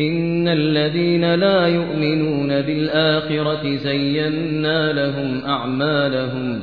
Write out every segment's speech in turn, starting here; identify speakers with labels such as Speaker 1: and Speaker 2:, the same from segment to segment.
Speaker 1: إن الذين لا يؤمنون بالآخرة زينا لهم أعمالهم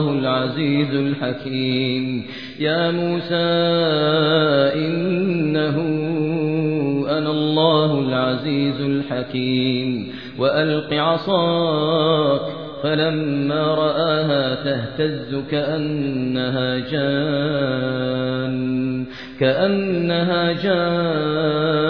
Speaker 1: الله العزيز الحكيم. يا موسى إنه أنا الله العزيز الحكيم. وألق عصاك فلما رآها تهتز كأنها جان. كأنها جان.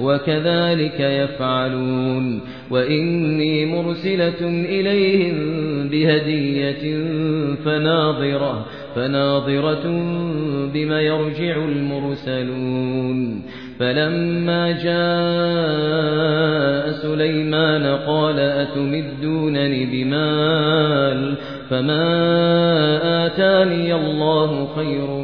Speaker 1: وكذلك يفعلون وإني مرسلة إليهم بهدية فناظرة فناظرة بما يرجع المرسلون فلما جاء سليمان قال أتمدونني بمال فما آتاني الله خير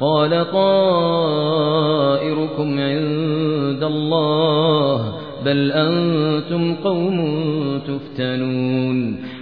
Speaker 1: قال طائركم عند الله بل أنتم قوم تفتنون.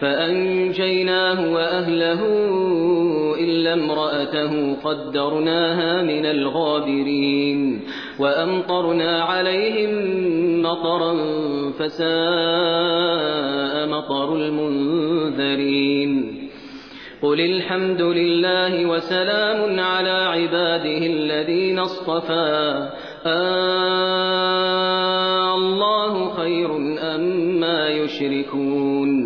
Speaker 1: فأنجيناه وأهله إلا امرأته قدرناها من الغابرين وأمطرنا عليهم مطرا فساء مطر المنذرين قل الحمد لله وسلام على عباده الذين اصطفى آه الله خير أما يشركون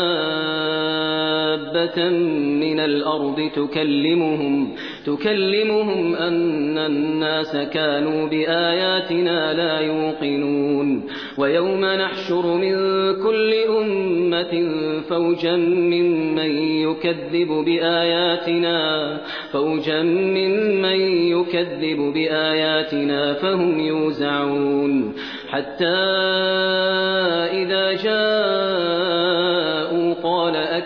Speaker 1: دابة من الأرض تكلمهم تكلمهم أن الناس كانوا بآياتنا لا يوقنون ويوم نحشر من كل أمة فوجا ممن يكذب بآياتنا فوجا ممن يكذب بآياتنا فهم يوزعون حتى إذا جاءوا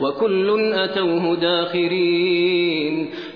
Speaker 1: وكل أتوه داخرين.